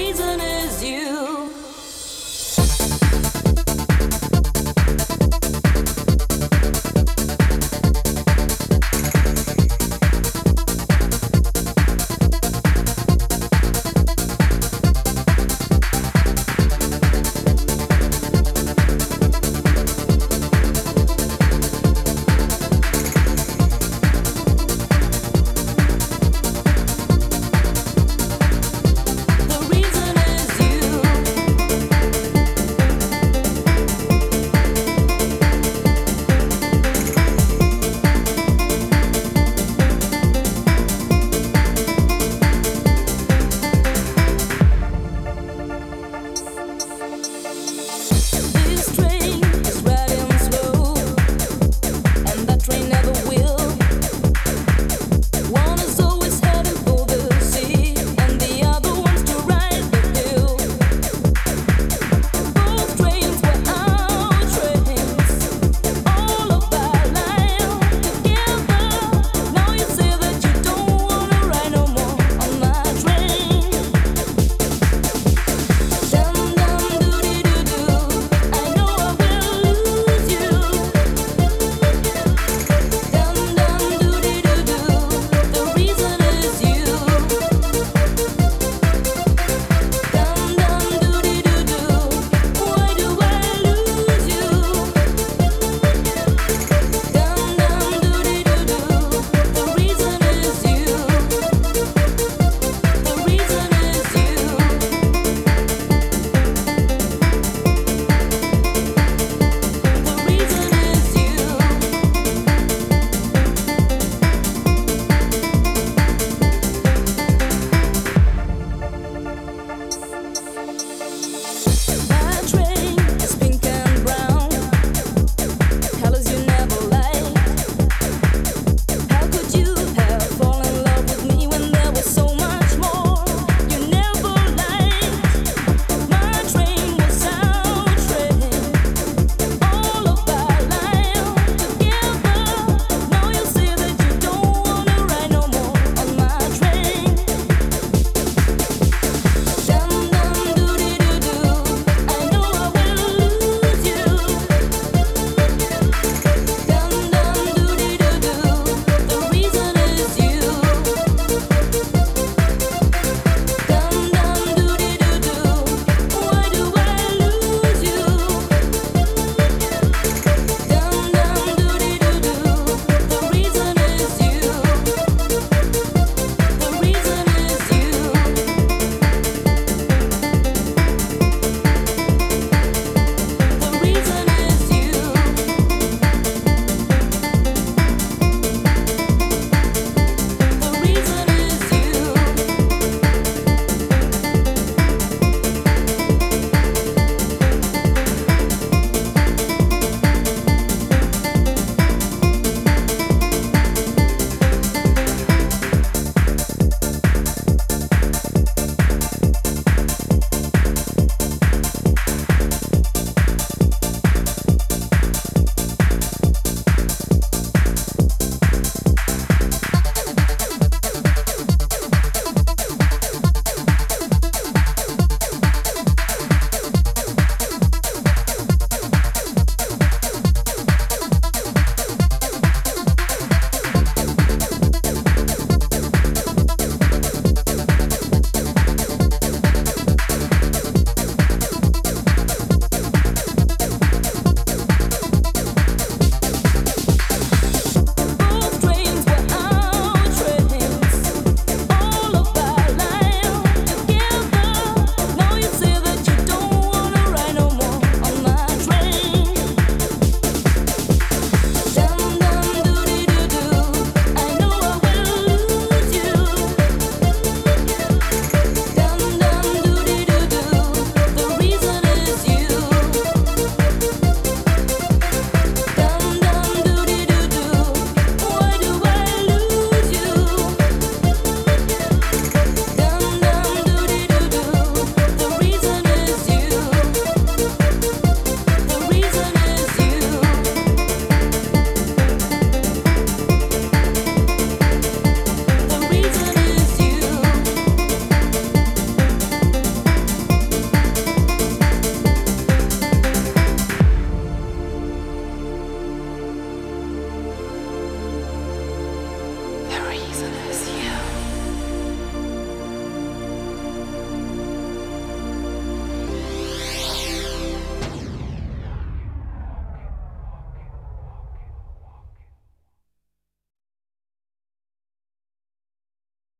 reason is you.